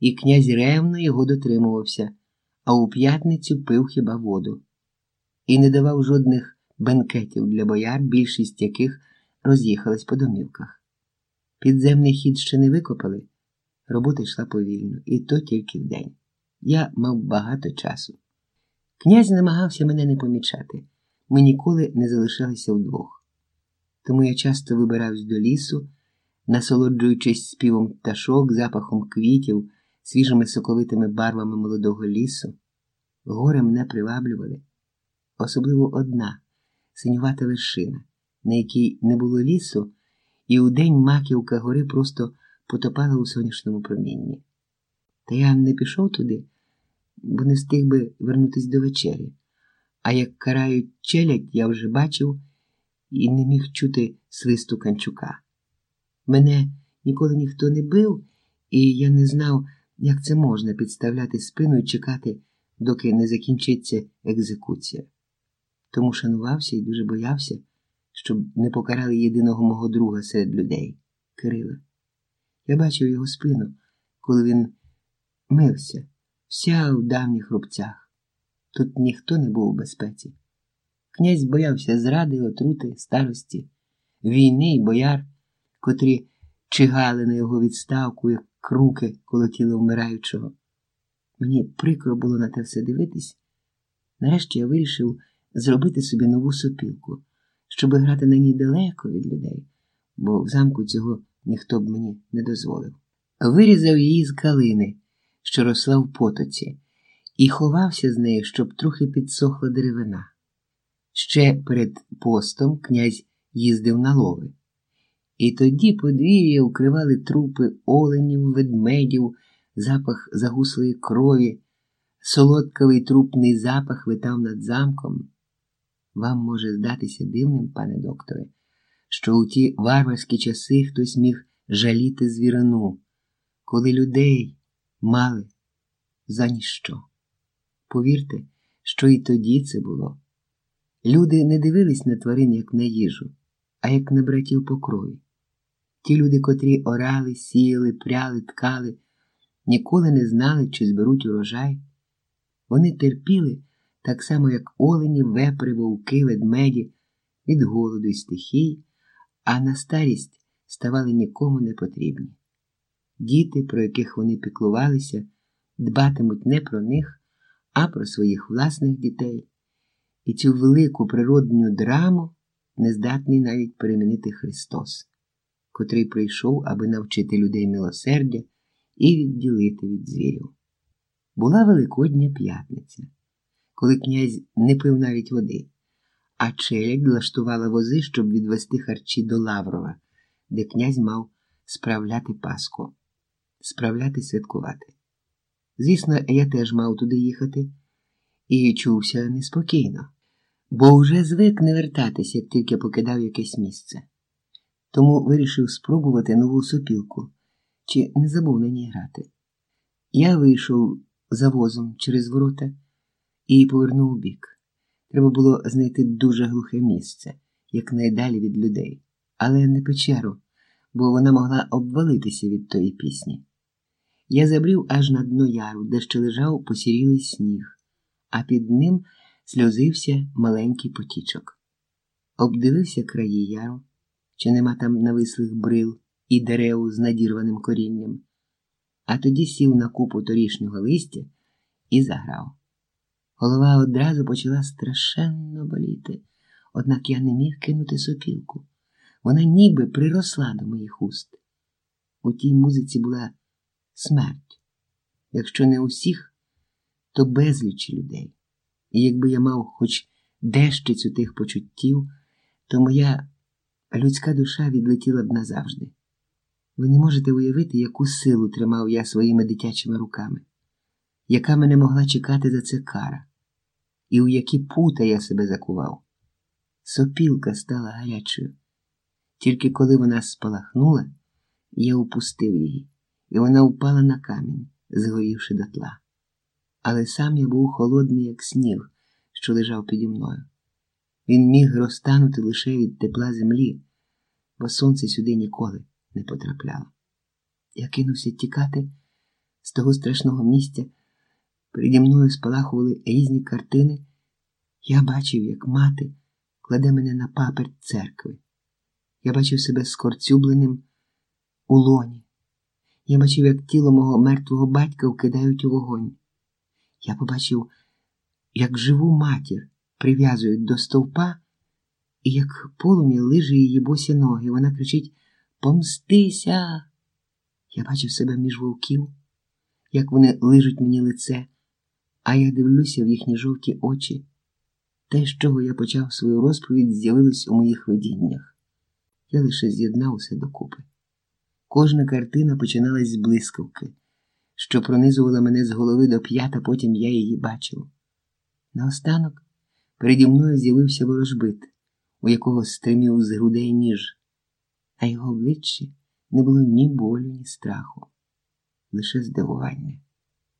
і князь ревно його дотримувався, а у п'ятницю пив хіба воду. І не давав жодних бенкетів для бояр, більшість яких роз'їхались по домівках. Підземний хід ще не викопали, робота йшла повільно, і то тільки вдень. Я мав багато часу. Князь намагався мене не помічати, ми ніколи не залишалися вдвох. Тому я часто вибирався до лісу, насолоджуючись співом пташок, запахом квітів, свіжими соковитими барвами молодого лісу. Гори мене приваблювали, особливо одна синювата вершина, на якій не було лісу, і удень маківка гори просто потопала у сонячному промінні. Та я не пішов туди, бо не встиг би вернутися до вечері. А як карають челядь, я вже бачив і не міг чути свисту канчука. Мене ніколи ніхто не бив, і я не знав, як це можна підставляти спину і чекати, доки не закінчиться екзекуція. Тому шанувався і дуже боявся, щоб не покарали єдиного мого друга серед людей Кирила. Я бачив його спину, коли він мився, вся в давніх рубцях. Тут ніхто не був у безпеці. Князь боявся зради, отрути, старості, війни й бояр, котрі чигали на його відставку, як круки колотіли вмираючого. Мені прикро було на те все дивитись. Нарешті я вирішив зробити собі нову сопілку, щоб грати на ній далеко від людей, бо в замку цього ніхто б мені не дозволив. Вирізав її з калини, що росла в потоці, і ховався з нею, щоб трохи підсохла деревина. Ще перед постом князь їздив на лови. І тоді подвір'я укривали трупи оленів, ведмедів, запах загуслої крові, солодкавий трупний запах витав над замком. Вам може здатися дивним, пане докторе, що у ті варварські часи хтось міг жаліти звірину, коли людей мали за ніщо. Повірте, що і тоді це було. Люди не дивились на тварин як на їжу, а як на братів по крові. Ті люди, котрі орали, сіяли, пряли, ткали, ніколи не знали, чи зберуть урожай. Вони терпіли так само, як олені, вепри, вовки, ведмеді, від голоду й стихій, а на старість ставали нікому не потрібні. Діти, про яких вони піклувалися, дбатимуть не про них, а про своїх власних дітей. І цю велику природню драму не здатний навіть перемінити Христос, котрий прийшов, аби навчити людей милосердя і відділити від звірів. Була Великодня п'ятниця, коли князь не пив навіть води, а челядь влаштувала вози, щоб відвести харчі до Лаврова, де князь мав справляти Пасху, справляти святкувати. Звісно, я теж мав туди їхати і чувся неспокійно, бо вже звик не вертатися, як тільки покидав якесь місце. Тому вирішив спробувати нову сопілку, чи не забув на ній грати. Я вийшов за возом через ворота і повернув у бік. Треба було знайти дуже глухе місце, якнайдалі від людей, але не печеру, бо вона могла обвалитися від тої пісні. Я забрів аж на дно яру, де ще лежав посірілий сніг, а під ним сльозився маленький потічок. Обдивився краї яру, чи нема там навислих брил і дерев з надірваним корінням, а тоді сів на купу торішнього листя і заграв. Голова одразу почала страшенно боліти, однак я не міг кинути сопілку. Вона ніби приросла до моїх уст. У тій музиці була смерть. Якщо не усіх, то безлічі людей. І якби я мав хоч дещицю тих почуттів, то моя людська душа відлетіла б назавжди. Ви не можете уявити, яку силу тримав я своїми дитячими руками, яка мене могла чекати за це кара, і у які пута я себе закував. Сопілка стала гарячою. Тільки коли вона спалахнула, я упустив її і вона впала на камінь, згорівши дотла. Але сам я був холодний, як сніг, що лежав піді мною. Він міг розтанути лише від тепла землі, бо сонце сюди ніколи не потрапляло. Я кинувся тікати, з того страшного місця. Переді мною спалахували різні картини. Я бачив, як мати кладе мене на паперть церкви. Я бачив себе скорцюбленим у лоні. Я бачив, як тіло мого мертвого батька вкидають у вогонь. Я побачив, як живу матір прив'язують до стовпа, і як полум'я лиже її босі ноги. Вона кричить Помстися. Я бачив себе між вовків, як вони лижуть мені лице, а я дивлюся в їхні жовті очі. Те, з чого я почав свою розповідь, з'явилось у моїх видіннях. Я лише з'єднав усе докупи. Кожна картина починалась з блискавки, що пронизувала мене з голови до п'ят, а потім я її бачив. Наостанок переді мною з'явився ворожбит, у якого стримів з грудей ніж, а його обличчі не було ні болю, ні страху, лише здивування.